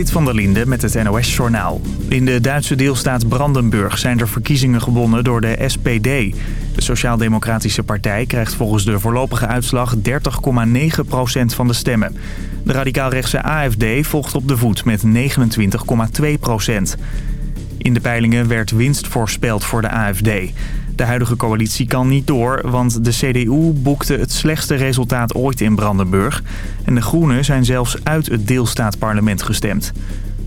Zit van der Linde met het NOS-journaal. In de Duitse deelstaat Brandenburg zijn er verkiezingen gewonnen door de SPD. De Sociaal-Democratische Partij krijgt volgens de voorlopige uitslag 30,9% van de stemmen. De radicaalrechtse AFD volgt op de voet met 29,2%. In de peilingen werd winst voorspeld voor de AFD. De huidige coalitie kan niet door, want de CDU boekte het slechtste resultaat ooit in Brandenburg. En de Groenen zijn zelfs uit het deelstaatparlement gestemd.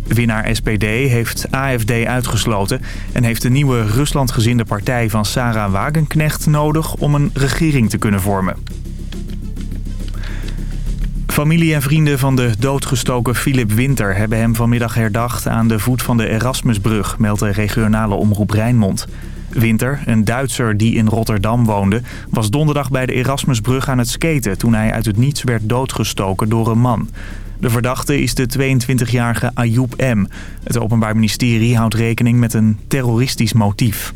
Winnaar SPD heeft AFD uitgesloten en heeft de nieuwe Ruslandgezinde partij van Sarah Wagenknecht nodig om een regering te kunnen vormen. Familie en vrienden van de doodgestoken Philip Winter hebben hem vanmiddag herdacht aan de voet van de Erasmusbrug, meldt de regionale omroep Rijnmond. Winter, een Duitser die in Rotterdam woonde, was donderdag bij de Erasmusbrug aan het skaten toen hij uit het niets werd doodgestoken door een man. De verdachte is de 22-jarige Ayoub M. Het Openbaar Ministerie houdt rekening met een terroristisch motief.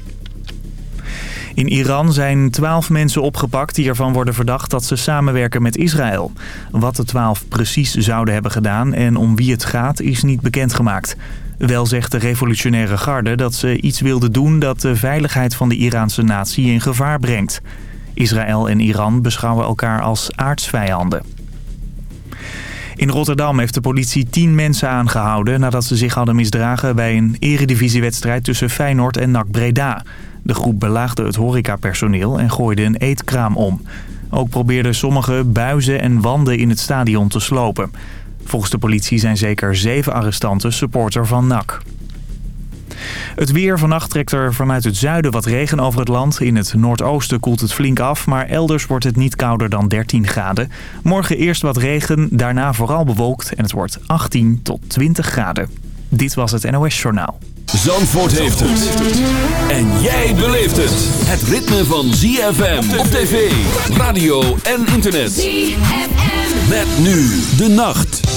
In Iran zijn twaalf mensen opgepakt die ervan worden verdacht dat ze samenwerken met Israël. Wat de twaalf precies zouden hebben gedaan en om wie het gaat is niet bekendgemaakt. Wel zegt de revolutionaire garde dat ze iets wilden doen dat de veiligheid van de Iraanse natie in gevaar brengt. Israël en Iran beschouwen elkaar als aardsvijanden. In Rotterdam heeft de politie tien mensen aangehouden nadat ze zich hadden misdragen bij een eredivisiewedstrijd tussen Feyenoord en NAC Breda. De groep belaagde het horecapersoneel en gooide een eetkraam om. Ook probeerden sommigen buizen en wanden in het stadion te slopen. Volgens de politie zijn zeker zeven arrestanten supporter van NAC. Het weer vannacht trekt er vanuit het zuiden wat regen over het land. In het noordoosten koelt het flink af, maar elders wordt het niet kouder dan 13 graden. Morgen eerst wat regen, daarna vooral bewolkt en het wordt 18 tot 20 graden. Dit was het NOS Journaal. Zandvoort heeft het. En jij beleeft het. Het ritme van ZFM op tv, radio en internet. ZFM. Met nu de nacht.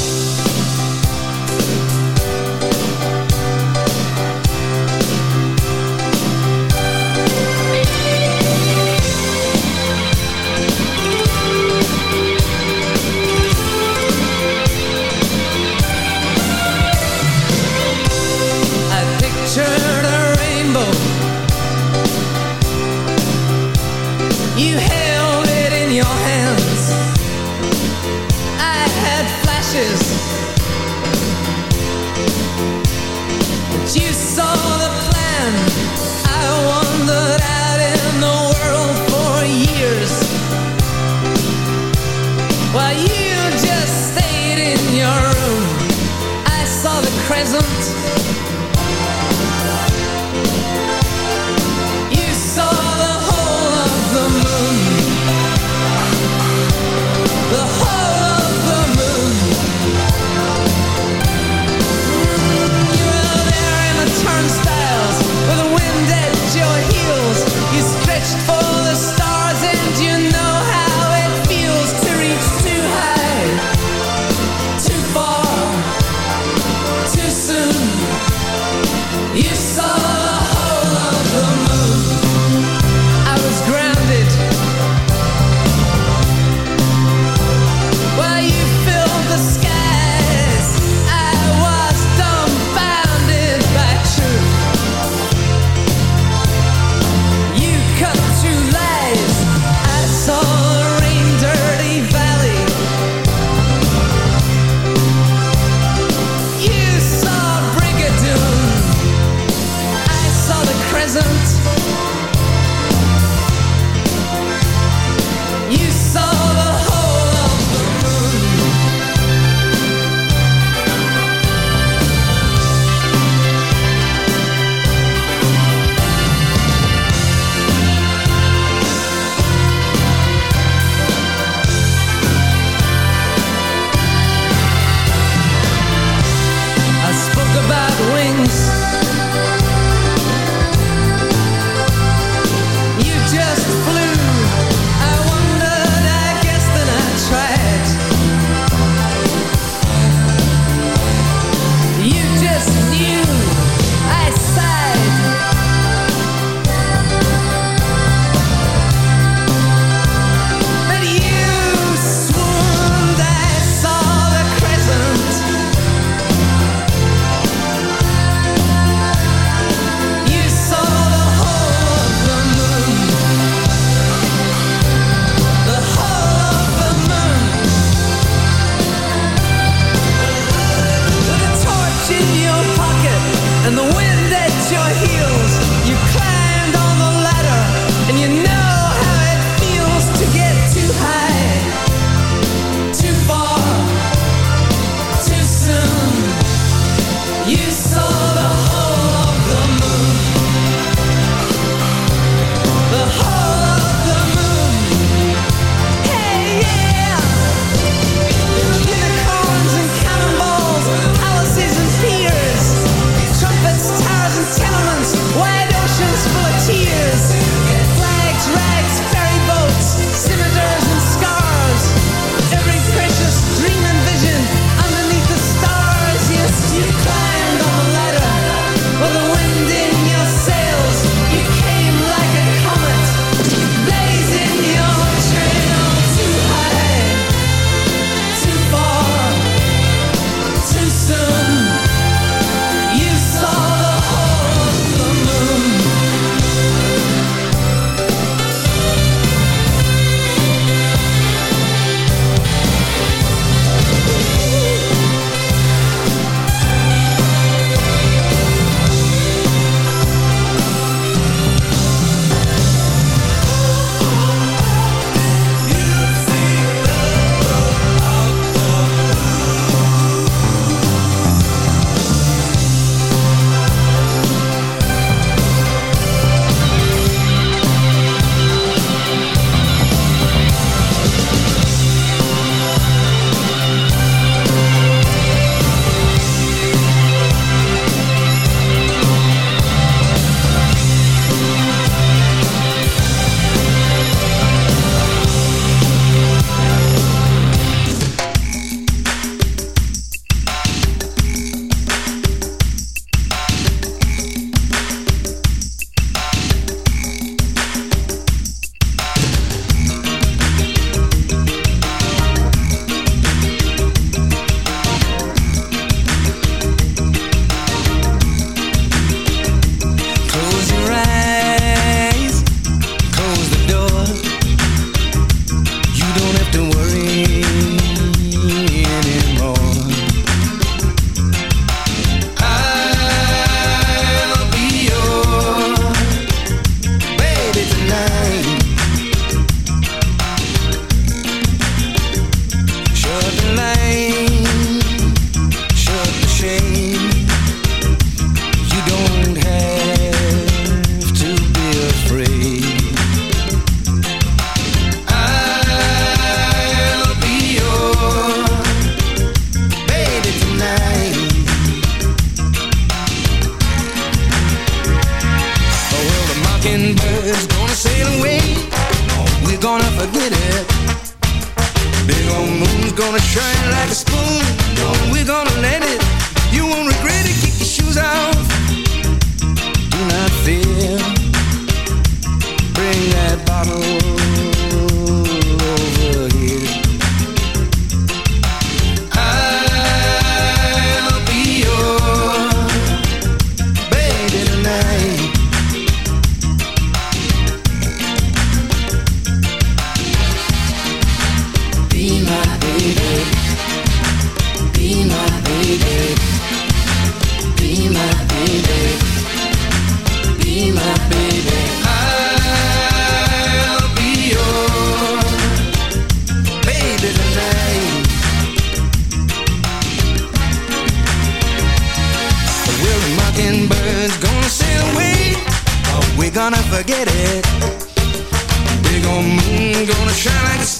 Gonna shine like a spoon.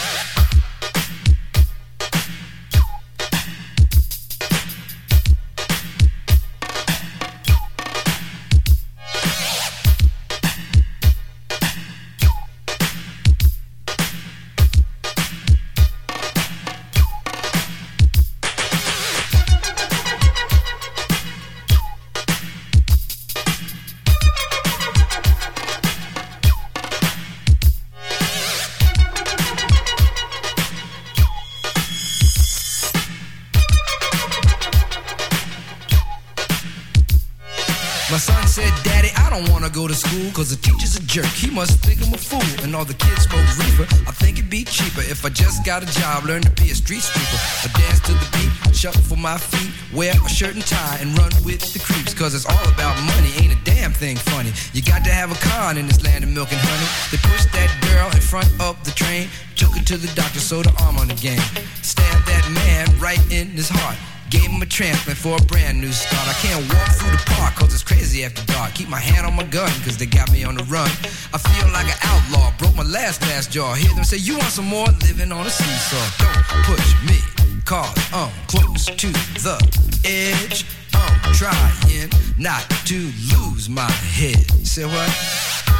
Jerk, he must think I'm a fool And all the kids smoke reefer, I think it'd be cheaper If I just got a job, learn to be a street sweeper I dance to the beat, shuffle for my feet Wear a shirt and tie and run with the creeps Cause it's all about money, ain't a damn thing funny You got to have a con in this land of milk and honey They pushed that girl in front of the train Took her to the doctor, sewed her arm on the game Stabbed that man right in his heart Gave him a transplant for a brand new start. I can't walk through the park cause it's crazy after dark. Keep my hand on my gun cause they got me on the run. I feel like an outlaw, broke my last glass jaw. Hear them say, You want some more? Living on a seesaw. Don't push me cause I'm close to the edge. I'm trying not to lose my head. Say what?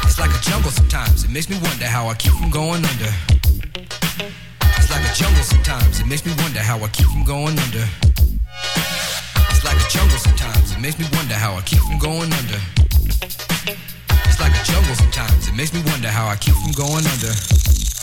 It's like a jungle sometimes. It makes me wonder how I keep from going under. It's like a jungle sometimes. It makes me wonder how I keep from going under. It's like a jungle sometimes. It makes me wonder how I keep from going under. It's like a jungle sometimes. It makes me wonder how I keep from going under.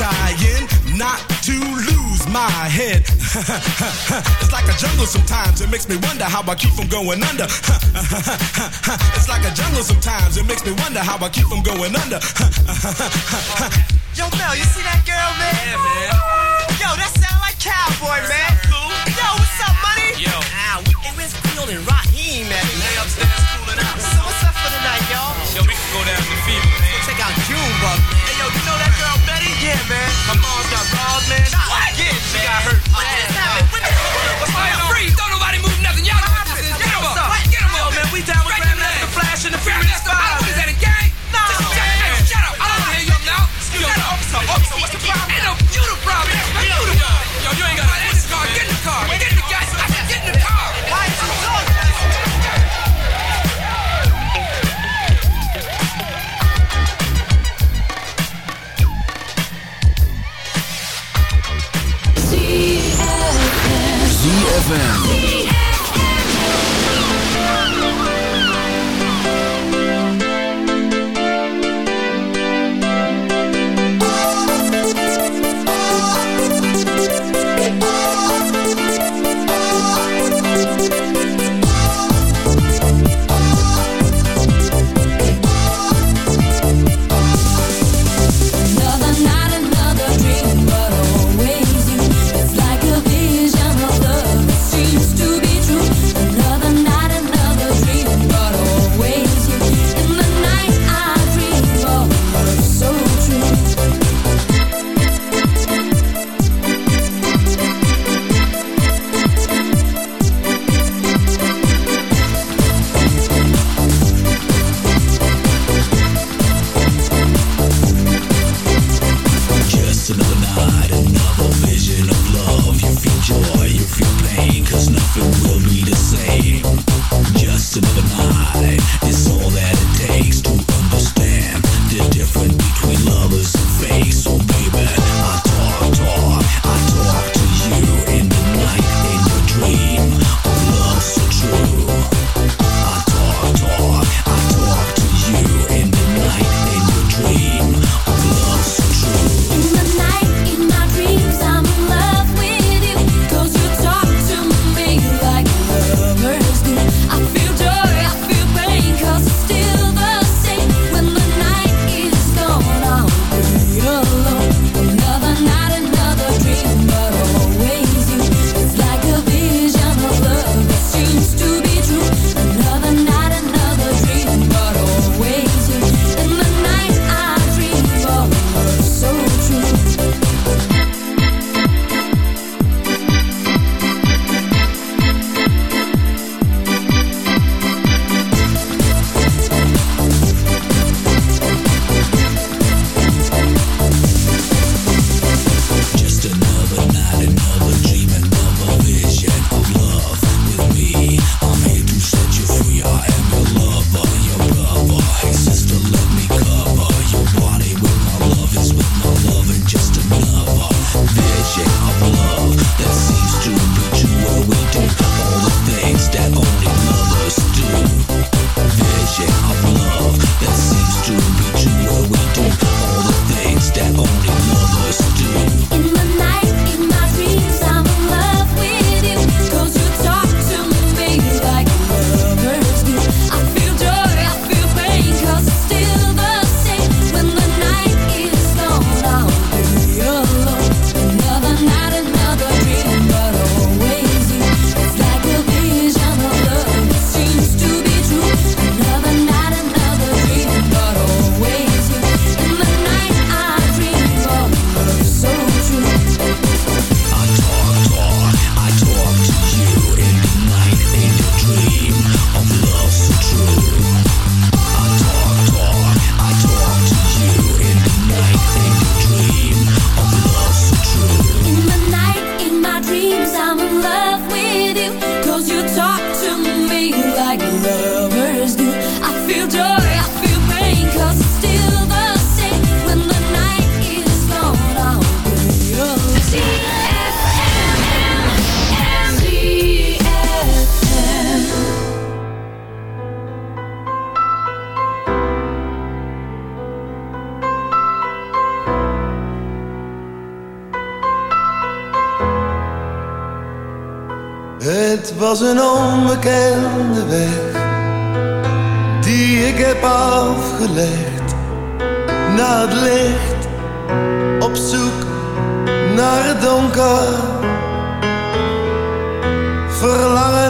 I'm trying not to lose my head. it's like a jungle sometimes. It makes me wonder how I keep from going under. it's like a jungle sometimes. It makes me wonder how I keep from going under. Yo, Mel, you see that girl, man? Yeah, man. Yo, that sound like cowboy, man. Cool. Yo, what's up, money? Yo. Ah, we, hey, where's Field and Raheem at, They man? upstairs cooling out. So what's up for the night, y'all? Yo, we can go down to Fever, man. Check out Junebug, man. Hey, yo, you know that girl Betty? Yeah, man. My mom's got robbed, man. What? Yeah, she got hurt. What just happened? What the What's going on? Freeze! Don't nobody move nothing. Y'all know what this is. Get him up. up? Get him Yo, up. man, we down with Right Grandmaster there. Flash and the Furious Five. Oh, what is that, a gang? No. Just shut, hey, shut up. I don't wanna hear you up now. Excuse Shut up. officer, officer, what's the problem? Ain't no you the problem. You the problem. ZFM.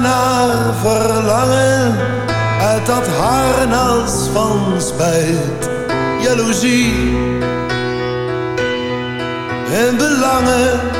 Naar verlangen uit dat harnas van spijt, jaloezie en belangen